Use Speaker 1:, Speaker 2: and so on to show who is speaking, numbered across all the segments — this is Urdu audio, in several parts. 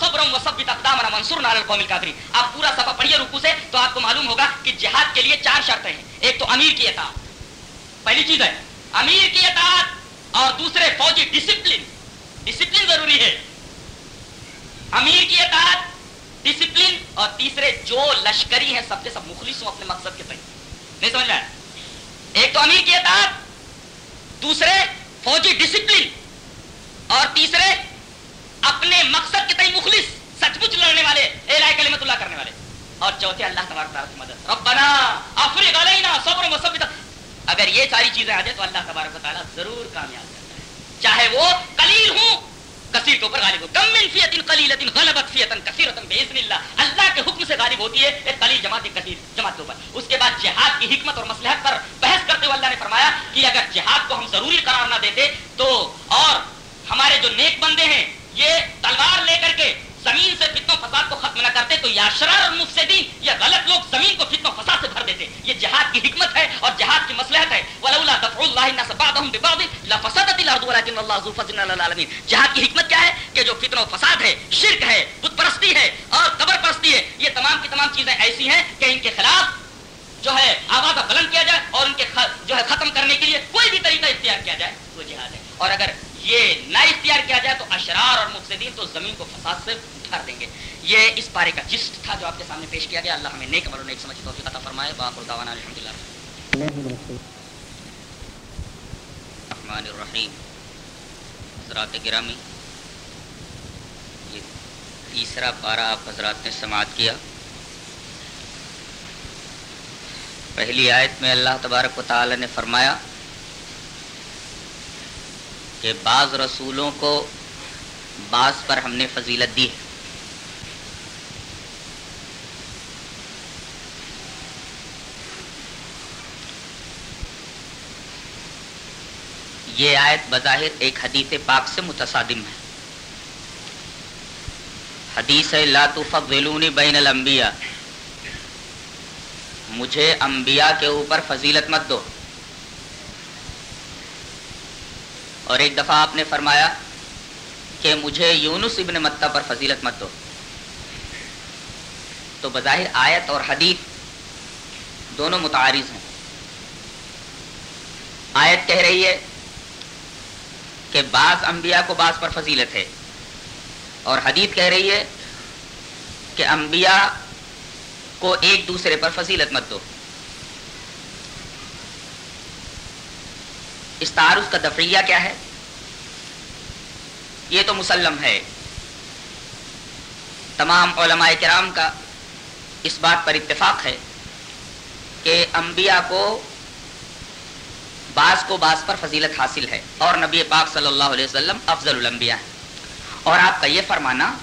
Speaker 1: صبر و ثبت اقدامنا منصورنا علی القوم الکافرین۔ آپ پورا سبق پڑھیے رکو سے تو آپ کو معلوم ہوگا کہ جہاد کے لیے چار شرطیں ہیں۔ ایک تو امیر کی اطاعت۔ پہلی چیز ہے، امیر کی اطاعت اور دوسرے فوجی ڈسپلن ڈسپلن ضروری ہے۔ امیر کی اطاعت ڈسپلن اور تیسرے جو لشکری ہیں، سب کے سب مخلص ہوں اپنے مقصد کے تئیں۔ نہیں سمجھ میں ایک تو امیر کی اطاعت، دوسرے فوجی ڈسپلن اور تیسرے اپنے مقصد کے تئیں مخلص، سچ مچ لڑنے والے اعلائے کلمت اللہ کرنے والے۔ اور چوتھے، اللہ تبارک تعالیٰ کی مدد۔ ربنا افرغ علینا صبر و مثبت اگر یہ ساری چیزیں آ جائیں تو اللہ تبارک تعالیٰ ضرور کامیاب کرتا ہے۔ چاہے وہ قلیل ہوں، کثیر کے اوپر غالب ہو۔ کم من فیت قلیل غلبت فیت کثیرۃ باذن اللہ۔ اللہ کے حکم سے غالب ہوتی ہے ایک قلیل جماعت، ایک کثیر جماعت کے اوپر۔ اس کے بعد جہاد کی حکمت اور مسلحت پر بحث کرتے ہوئے اللہ نے فرمایا کہ اگر جہاد کو ہم ضروری قرار نہ دیتے تو اور ہمارے جو نیک بندے ہیں یہ تلوار لے کر کے زمین سے فتن و فساد کو ختم نہ کرتے تو یا شرار اور مفسدین یا غلط لوگ زمین کو فتن و فساد سے بھر دیتے۔ یہ جہاد کی حکمت ہے اور جہاد کی مصلحت ہے۔ ولولا دفع اللہ الناس بعضهم ببعض لفسدت الارض ولكن الله ذو فضل على العالمين۔ جہاد کی حکمت کیا ہے کہ جو فتن و فساد ہے، شرک ہے، بت پرستی ہے اور قبر پرستی ہے۔ یہ تمام کی تمام چیزیں ایسی ہیں کہ ان کے خلاف جو ہے آواز بلند کیا جائے اور ان کے جو ہے ختم کرنے کے لیے کوئی بھی طریقہ اختیار کیا جائے، وہ جہاد ہے۔ اور اگر یہ نہ اختیار کیا جائے تو اشرار اور مفسدین تو زمین کو فساد سے بھر دیں گے۔ یہ اس پارے کا جسٹ تھا جو آپ کے سامنے پیش کیا گیا۔ اللہ ہمیں نیک مرو نیک سمجھ توفیق عطا فرمائے۔ باقر الحمد للہ رحمان الرحیم۔ حضرات گرامی، یہ تیسرا پارہ آپ حضرات نے سماعت کیا۔ پہلی آیت میں اللہ تبارک و تعالی نے فرمایا کہ بعض رسولوں کو بعض پر ہم نے فضیلت دی ہے۔ یہ آیت بظاہر ایک حدیث پاک سے متصادم ہے۔ حدیث لا تفضلونی بین الانبیاء۔ مجھے انبیاء کے اوپر فضیلت مت دو۔ اور ایک دفعہ آپ نے فرمایا کہ مجھے یونس ابن متہ پر فضیلت مت دو۔ تو بظاہر آیت اور حدیث دونوں متعارض ہیں۔ آیت کہہ رہی ہے کہ بعض انبیاء کو بعض پر فضیلت ہے۔ اور حدیث کہہ رہی ہے کہ انبیاء کو ایک دوسرے پر فضیلت مت دو۔ اس تعارف کا دفعیہ کیا ہے؟ یہ تو مسلم ہے۔ تمام علماء کرام کا اس بات پر اتفاق ہے کہ انبیاء کو بعض کو بعض پر فضیلت حاصل ہے اور نبی پاک صلی اللہ علیہ وسلم افضل الانبیاء ہیں۔ اور آپ کا یہ فرمانا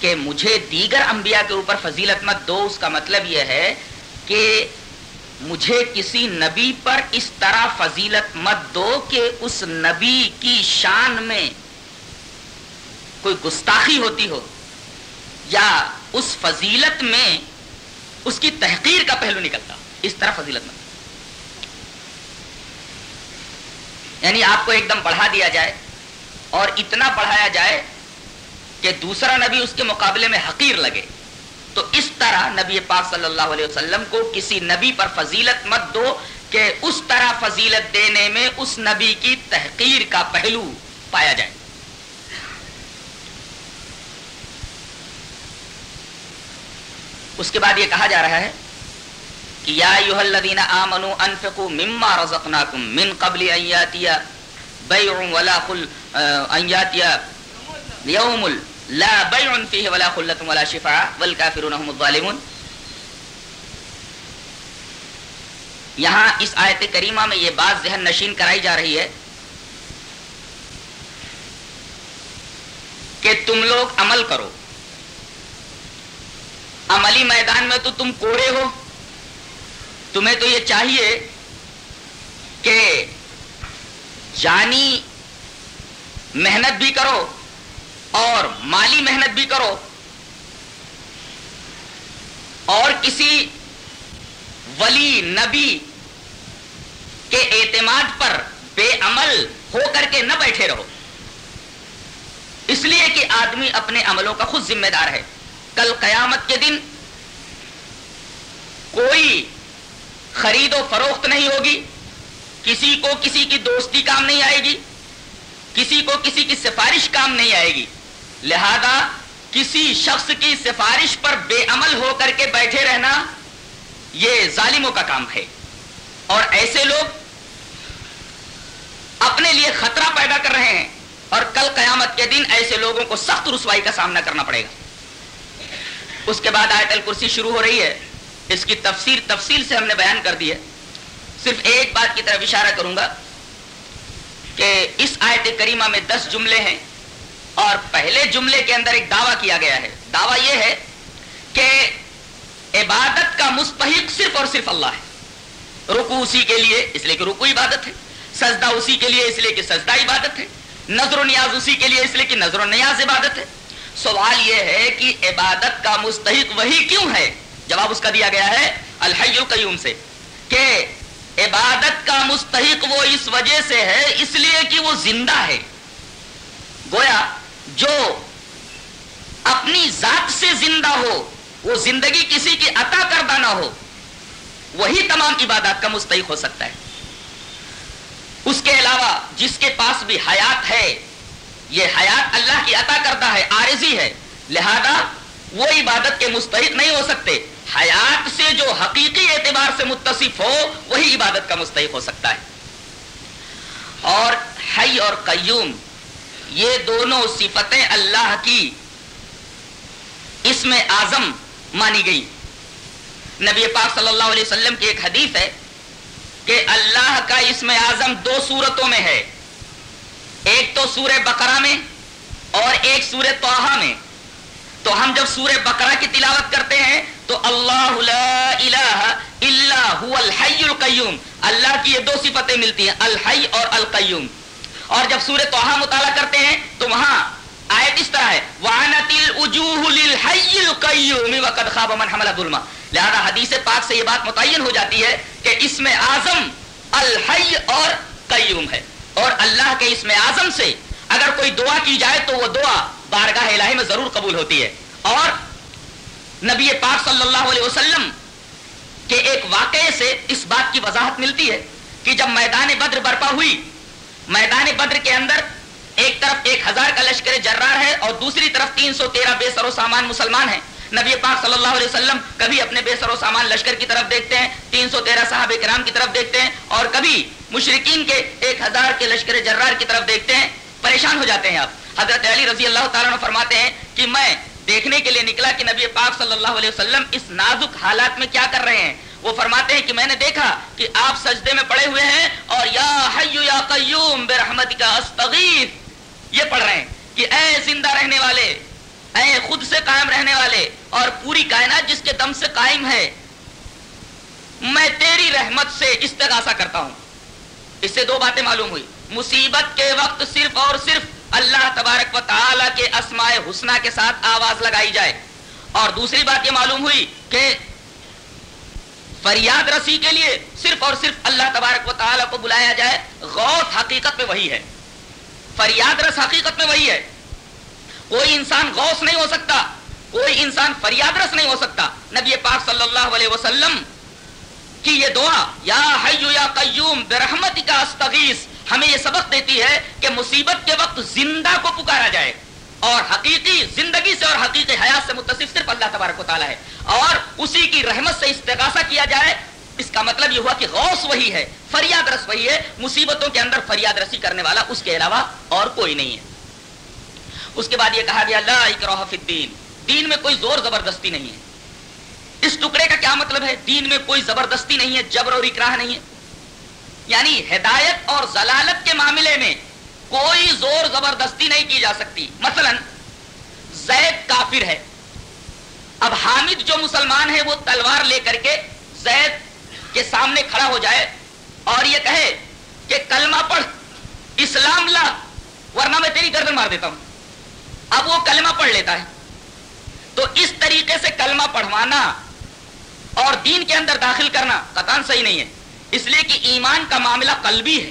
Speaker 1: کہ مجھے دیگر انبیاء کے اوپر فضیلت مت دو، اس کا مطلب یہ ہے کہ مجھے کسی نبی پر اس طرح فضیلت مت دو کہ اس نبی کی شان میں کوئی گستاخی ہوتی ہو یا اس فضیلت میں اس کی تحقیر کا پہلو نکلتا اس طرح فضیلت مت یعنی آپ کو ایک دم بڑھا دیا جائے اور اتنا بڑھایا جائے کہ دوسرا نبی اس کے مقابلے میں حقیر لگے۔ تو اس طرح نبی پاک صلی اللہ علیہ وسلم کو کسی نبی پر فضیلت مت دو کہ اس طرح فضیلت دینے میں اس نبی کی تحقیر کا پہلو پایا جائے۔ اس کے بعد یہ کہا جا رہا ہے کہ یا یوح الذین آمنوا انفقوا مما رزقناکم من قبل ان یاتیا بیع ولا خل ان یاتیا یوم لا بيع فيه ولا خلة ولا شفاء، والكافرون هم الظالمون. یہاں اس آیت کریمہ میں یہ بات ذہن نشین کرائی جا رہی ہے کہ تم لوگ عمل کرو۔ عملی میدان میں تو تم کوڑے ہو۔ تمہیں تو یہ چاہیے کہ جانی، محنت بھی کرو۔ اور مالی محنت بھی کرو۔ اور کسی ولی نبی کے اعتماد پر بے عمل ہو کر کے نہ بیٹھے رہو۔ اس لیے کہ آدمی اپنے عملوں کا خود ذمہ دار ہے۔ کل قیامت کے دن کوئی خرید و فروخت نہیں ہوگی۔ کسی کو کسی کی دوستی کام نہیں آئے گی۔ کسی کو کسی کی سفارش کام نہیں آئے گی۔ لہذا کسی شخص کی سفارش پر بے عمل ہو کر کے بیٹھے رہنا یہ ظالموں کا کام ہے۔ اور ایسے لوگ اپنے لیے خطرہ پیدا کر رہے ہیں اور کل قیامت کے دن ایسے لوگوں کو سخت رسوائی کا سامنا کرنا پڑے گا۔ اس کے بعد آیت الکرسی شروع ہو رہی ہے۔ اس کی تفسیر تفصیل سے ہم نے بیان کر دی ہے۔ صرف ایک بات کی طرف اشارہ کروں گا کہ اس آیت کریمہ میں دس جملے ہیں۔ اور پہلے جملے کے اندر ایک دعویٰ کیا گیا ہے۔ دعویٰ یہ ہے کہ عبادت کا مستحق صرف اور صرف اللہ ہے۔ رکو اسی کے لیے، اس لیے کہ رکو عبادت ہے۔ سجدہ اسی کے لیے، اس لیے کہ سجدہ عبادت ہے۔ نظر و نیاز اسی کے لیے، اس لیے کہ نظر و نیاز عبادت ہے۔ سوال یہ ہے کہ عبادت کا مستحق وہی کیوں ہے؟ جواب اس کا دیا گیا ہے الحی القیوم سے کہ عبادت کا مستحق وہ اس وجہ سے ہے، اس لیے کہ وہ زندہ ہے۔ گویا جو اپنی ذات سے زندہ ہو، وہ زندگی کسی کی عطا کردہ نہ ہو، وہی تمام عبادات کا مستحق ہو سکتا ہے۔ اس کے علاوہ جس کے پاس بھی حیات ہے، یہ حیات اللہ کی عطا کردہ ہے آرزی ہے، لہذا وہ عبادت کے مستحق نہیں ہو سکتے۔ حیات سے جو حقیقی اعتبار سے متصف ہو، وہی عبادت کا مستحق ہو سکتا ہے۔ اور حی اور قیوم یہ دونوں صفتیں اللہ کی اس میں آزم مانی گئی نبی پاک صلی اللہ علیہ وسلم کی ایک حدیث ہے کہ اللہ کا اسم اعظم دو صورتوں میں ہے۔ ایک تو سور بقرہ میں اور ایک سور توحا میں۔ تو ہم جب سور بقرہ کی تلاوت کرتے ہیں تو اللہ لا الہ الا هو الحی القیوم۔ اللہ کی یہ دو صفتیں ملتی ہیں، الحی اور القیوم۔ اور جب سور توحا مطالعہ کرتے ہیں تو وہاں آیت اس طرح ہے وَقَدْ خَابَ مَنْ حَمَلَ ظُلْمًا لہذا حدیث پاک سے یہ بات متعین ہو جاتی ہے کہ اس میں آزم الحی اور قیوم ہے۔ اور اللہ کے اس میں آزم سے اگر کوئی دعا کی جائے تو وہ دعا بارگاہ الہی میں ضرور قبول ہوتی ہے۔ اور نبی پاک صلی اللہ علیہ وسلم کے ایک واقعے سے اس بات کی وضاحت ملتی ہے کہ جب میدان بدر برپا ہوئی میدان بدر کے اندر ایک طرف ایک ہزار کا لشکر جرار ہے اور دوسری طرف تین سو تیرہ بے سر و سامان مسلمان ہیں۔ نبی پاک صلی اللہ علیہ وسلم کبھی اپنے بے سر و سامان لشکر کی طرف دیکھتے ہیں، تین سو تیرہ صاحب کرام کی طرف دیکھتے ہیں اور کبھی مشرقین کے ایک ہزار کے لشکر جرار کی طرف دیکھتے ہیں۔ پریشان ہو جاتے ہیں آپ۔ حضرت علی رضی اللہ تعالیٰ نے فرماتے ہیں کہ میں دیکھنے کے لیے نکلا کہ نبی پاک صلی اللہ علیہ وسلم اس نازک حالات میں کیا کر رہے ہیں۔ وہ فرماتے ہیں کہ میں نے دیکھا کہ آپ سجدے میں پڑے ہوئے ہیں اور یا حیو یا قیوم برحمت کا استغیث۔ یہ پڑھ رہے ہیں کہ اے زندہ رہنے والے، اے خود سے قائم رہنے والے اور پوری کائنات جس کے دم سے قائم ہے، میں تیری رحمت سے استغاثہ کرتا ہوں۔ اس سے دو باتیں معلوم ہوئی۔ مصیبت کے وقت صرف اور صرف اللہ تبارک و تعالی کے اسماء حسنہ کے ساتھ آواز لگائی جائے۔ اور دوسری بات یہ معلوم ہوئی کہ فریاد رسی کے لیے صرف اور صرف اللہ تبارک و تعالی کو بلایا جائے، غوث حقیقت میں وہی ہے۔ فریاد رس حقیقت میں وہی ہے۔ کوئی انسان غوث نہیں ہو سکتا، کوئی انسان فریاد رس نہیں ہو سکتا۔ نبی پاک صلی اللہ علیہ وسلم کی یہ دعا، یا حیو یا قیوم برحمت کا استغیث، ہمیں یہ سبق دیتی ہے کہ مصیبت کے وقت زندہ کو پکارا جائے۔ اور حقیقی زندگی سے اور حقیقی حیات سے متصف صرف اللہ تبارک و تعالیٰ ہے۔ اور اسی کی رحمت سے استغاثہ کیا جائے، اس کا مطلب یہ ہوا کہ غوث وہی ہے، فریاد رس وہی ہے، مصیبتوں کے اندر فریاد رسی کرنے والا اس کے علاوہ اور کوئی نہیں ہے۔ اس کے بعد یہ کہا گیا، لا اکراہ فی الدین، دین میں کوئی زور زبردستی نہیں ہے۔ اس ٹکڑے کا کیا مطلب ہے؟ دین میں کوئی زبردستی نہیں ہے، جبر اور اکراہ نہیں ہے۔ یعنی ہدایت اور ضلالت کے معاملے میں کوئی زور زبردستی نہیں کی جا سکتی۔ مثلا، زید کافر ہے۔ اب حامد جو مسلمان ہے، وہ تلوار لے کر کے زید کے سامنے کھڑا ہو جائے اور یہ کہے کہ کلمہ پڑھ، اسلام لا، ورنہ میں تیری گردن مار دیتا ہوں۔ اب وہ کلمہ پڑھ لیتا ہے۔ تو اس طریقے سے کلمہ پڑھوانا اور دین کے اندر داخل کرنا قطان صحیح نہیں ہے۔ اس لیے کہ ایمان کا معاملہ قلبی ہے۔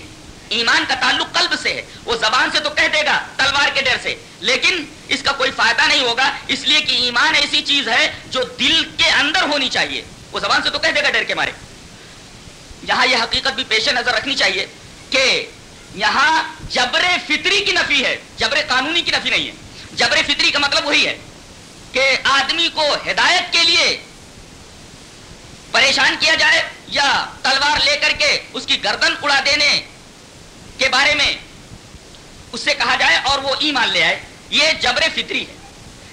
Speaker 1: ایمان کا تعلق قلب سے ہے۔ وہ زبان سے تو کہہ دے گا تلوار کے ڈر سے۔ لیکن اس کا کوئی فائدہ نہیں ہوگا۔ اس لیے کہ ایمان ایسی چیز ہے جو دل کے اندر ہونی چاہیے۔ وہ زبان سے تو کہہ دے گا ڈر کے مارے۔ یہاں یہ حقیقت بھی پیش نظر رکھنی چاہیے کہ یہاں جبر فطری کی نفی ہے۔ جبر قانونی کی نفی نہیں ہے۔ جبر فطری کا مطلب وہی ہے کہ آدمی کو ہدایت کے لیے پریشان کیا جائے یا تلوار لے کر کے اس کی گردن اڑا دینے کے بارے میں اس سے کہا جائے اور وہ ایمان لے آئے، یہ جبر فطری ہے۔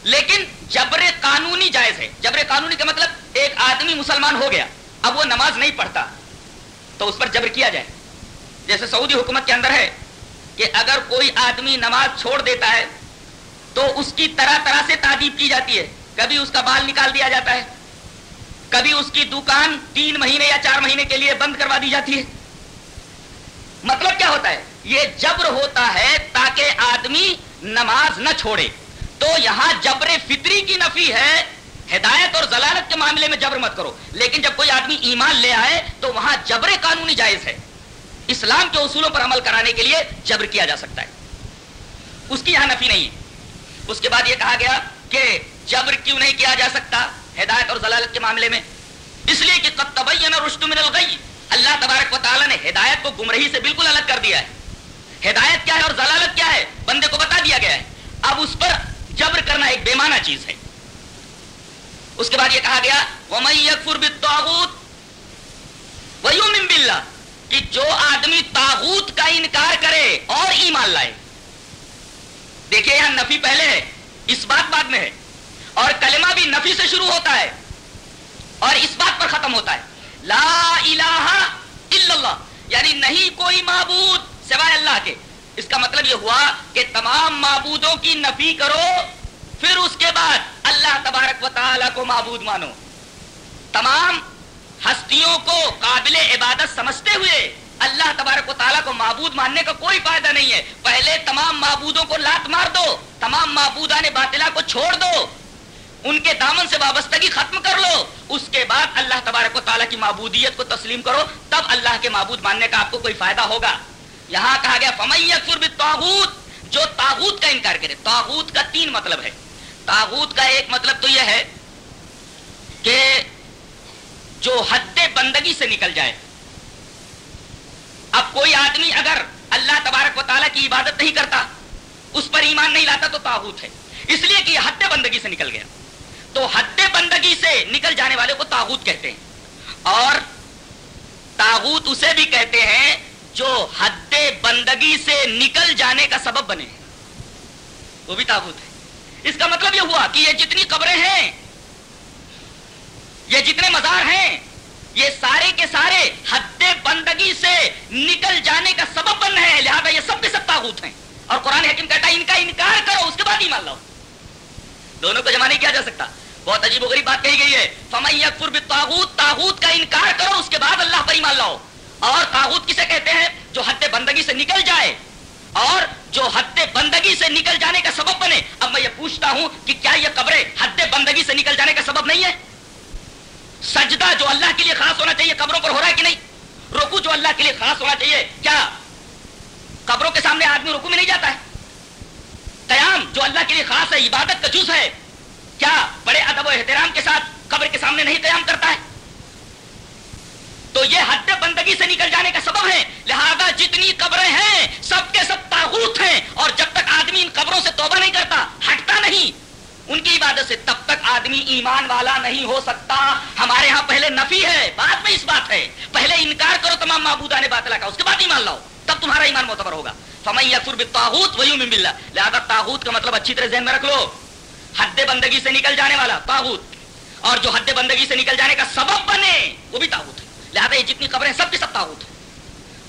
Speaker 1: لیکن جبر قانونی جائز ہے۔ جبر قانونی کا مطلب ایک آدمی مسلمان ہو گیا، اب وہ نماز نہیں پڑھتا، تو اس پر جبر کیا جائے؟ جیسے سعودی حکومت کے اندر ہے کہ اگر کوئی آدمی نماز چھوڑ دیتا ہے، تو اس کی طرح طرح سے تعدیب کی جاتی ہے۔ کبھی اس کا بال نکال دیا جاتا ہے، کبھی اس کی دکان تین مہینے یا چار مہینے کے لیے بند کروا دی جاتی ہے۔ مطلب کیا ہوتا ہے؟ یہ جبر ہوتا ہے تاکہ آدمی نماز نہ چھوڑے۔ تو یہاں جبر فطری کی نفی ہے، ہدایت اور ضلالت کے معاملے میں جبر مت کرو۔ لیکن جب کوئی آدمی ایمان لے آئے، تو وہاں جبر قانونی جائز ہے۔ اسلام کے اصولوں پر عمل کرانے کے لیے جبر کیا جا سکتا ہے۔ اس کی یہاں نفی نہیں ہے۔ اس کے بعد یہ کہا گیا کہ جبر کیوں نہیں کیا جا سکتا؟ ہدایت اور ضلالت کے معاملے میں۔ اس لیے کہ قد تبین رشد من الغی اللہ تبارک و تعالی نے ہدایت کو گمرہی سے بالکل الگ کر دیا ہے۔ ہدایت کیا ہے اور ضلالت کیا ہے؟ بندے کو بتا دیا گیا ہے۔ اب اس پر جبر کرنا ایک بے معنی چیز ہے۔ اس کے بعد یہ کہا گیا، وَمَن يَكْفُرْ بِالطَّاغُوتِ وَيُؤْمِن بِاللَّهِ، کہ جو آدمی تاغوت کا انکار کرے اور ایمان لائے۔ دیکھیے یہاں نفی پہلے ہے، اس بات بعد میں ہے۔ اور کلمہ بھی نفی سے شروع ہوتا ہے اور اس بات پر ختم ہوتا ہے۔ لا الہ الا اللہ۔ یعنی نہیں کوئی معبود سوائے اللہ کے۔ اس کا مطلب یہ ہوا کہ تمام معبودوں کی نفی کرو، پھر اس کے بعد اللہ تبارک و تعالی کو معبود مانو۔ تمام ہستیوں کو قابل عبادت سمجھتے ہوئے اللہ تبارک و تعالیٰ کو معبود ماننے کا کوئی فائدہ نہیں ہے۔ پہلے تمام معبودوں کو لات مار دو، تمام معبودہ نے باطلا کو چھوڑ دو۔ ان کے دامن سے وابستگی ختم کر لو۔ اس کے بعد اللہ تبارک و تعالیٰ کی معبودیت کو تسلیم کرو۔ تب اللہ کے معبود ماننے کا آپ کو کوئی فائدہ ہوگا۔ یہاں کہا گیا فمیت تاغوت جو تاغوت کا انکار کرے۔ تاغوت کا تین مطلب ہے۔ تاغوت کا ایک مطلب تو یہ ہے کہ جو حد بندگی سے نکل جائے۔ اب کوئی آدمی اگر اللہ تبارک و تعالیٰ کی عبادت نہیں کرتا، اس پر ایمان نہیں لاتا تو تاغوت ہے۔ اس لیے کہ یہ حد بندگی سے نکل گیا۔ تو حد بندگی سے نکل جانے والے کو تاغوت کہتے ہیں۔ اور تاغوت اسے بھی کہتے ہیں جو حد بندگی سے نکل جانے کا سبب بنے۔ وہ بھی تاغوت ہے۔ اس کا مطلب یہ ہوا کہ یہ جتنی قبریں ہیں، یہ جتنے مزار ہیں، یہ سارے کے سارے حد بندگی سے نکل جانے کا سبب بن رہے ہیں۔ لہذا یہ سب کے سب تاغوت ہیں۔ اور قرآن حکیم کہتا ہے، ان کا انکار کرو، اس کے بعد ہی مان لو دونوں کو جمع نہیں کیا جا سکتا۔ بہت عجیب و غریب بات کہی گئی ہے۔ فمیکفر بالطاغوت تاغوت کا انکار کرو، اس کے بعد اللہ پر ایمان لاؤ۔ اور تاغوت کسے کہتے ہیں؟ جو حد بندگی سے نکل جائے۔ اور جو حد بندگی سے نکل جانے کا سبب بنے۔ اب میں یہ پوچھتا ہوں کہ کیا یہ قبریں حد بندگی سے نکل جانے کا سبب نہیں ہے سجدہ جو اللہ کے لیے خاص ہونا چاہیے، قبروں پر ہو رہا ہے کہ نہیں؟ رکو جو اللہ کے لیے خاص ہونا چاہیے، کیا قبروں کے سامنے آدمی رکو میں نہیں جاتا ہے؟ قیام جو اللہ کے لیے خاص ہے، عبادت کا جز ہے۔ کیا بڑے ادب و احترام کے ساتھ قبر کے سامنے نہیں قیام کرتا ہے؟ تو یہ حد بندگی سے نکل جانے کا سبب ہے۔ لہذا جتنی قبریں ہیں، سب کے سب تاغوت ہیں۔ اور جب تک آدمی ان قبروں سے توبہ نہیں کرتا، ہٹتا نہیں۔ ان کی عبادت سے تب تک آدمی ایمان والا نہیں ہو سکتا۔ ہمارے ہاں پہلے نفی ہے، بعد میں اس بات ہے۔ پہلے انکار کرو تمام معبودہ نے باطلا کا، اس کے بعد ایمان لاؤ۔ تب تمہارا ایمان معتبر ہوگا۔ فمن یکفر بالطاغوت ویؤمن باللہ لہذا طاغوت کا مطلب اچھی طرح ذہن میں رکھ لو۔ حد بندگی سے نکل جانے والا طاغوت۔ اور جو حد بندگی سے نکل جانے کا سبب بنے، وہ بھی طاغوت ہے۔ لہذا یہ جتنی قبریں سب کے سب طاغوت ہیں۔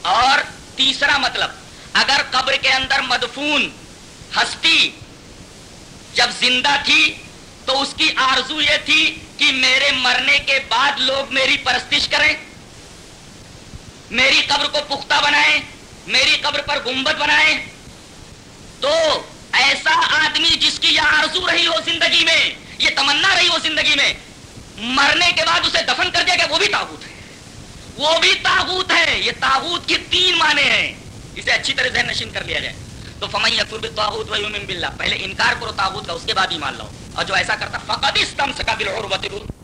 Speaker 1: اور تیسرا مطلب اگر قبر کے اندر مدفون ہستی جب زندہ تھی، تو اس کی آرزو یہ تھی کہ میرے مرنے کے بعد لوگ میری پرستش کریں، میری قبر کو پختہ بنائیں، میری قبر پر گنبد بنائیں۔ تو ایسا آدمی جس کی یہ آرزو رہی ہو زندگی میں، یہ تمنا رہی ہو زندگی میں، مرنے کے بعد اسے دفن کر دیا گیا وہ بھی تاغوت ہے۔ وہ بھی تاغوت ہے۔ یہ تاغوت کے تین معنی ہیں۔ اسے اچھی طرح ذہن نشین کر لیا جائے۔ تو فمئی اکبر تاحود و پہلے انکار کرو تابوت کا، اس کے بعد ہی مان لو اور جو ایسا کرتا فقط اس تم اور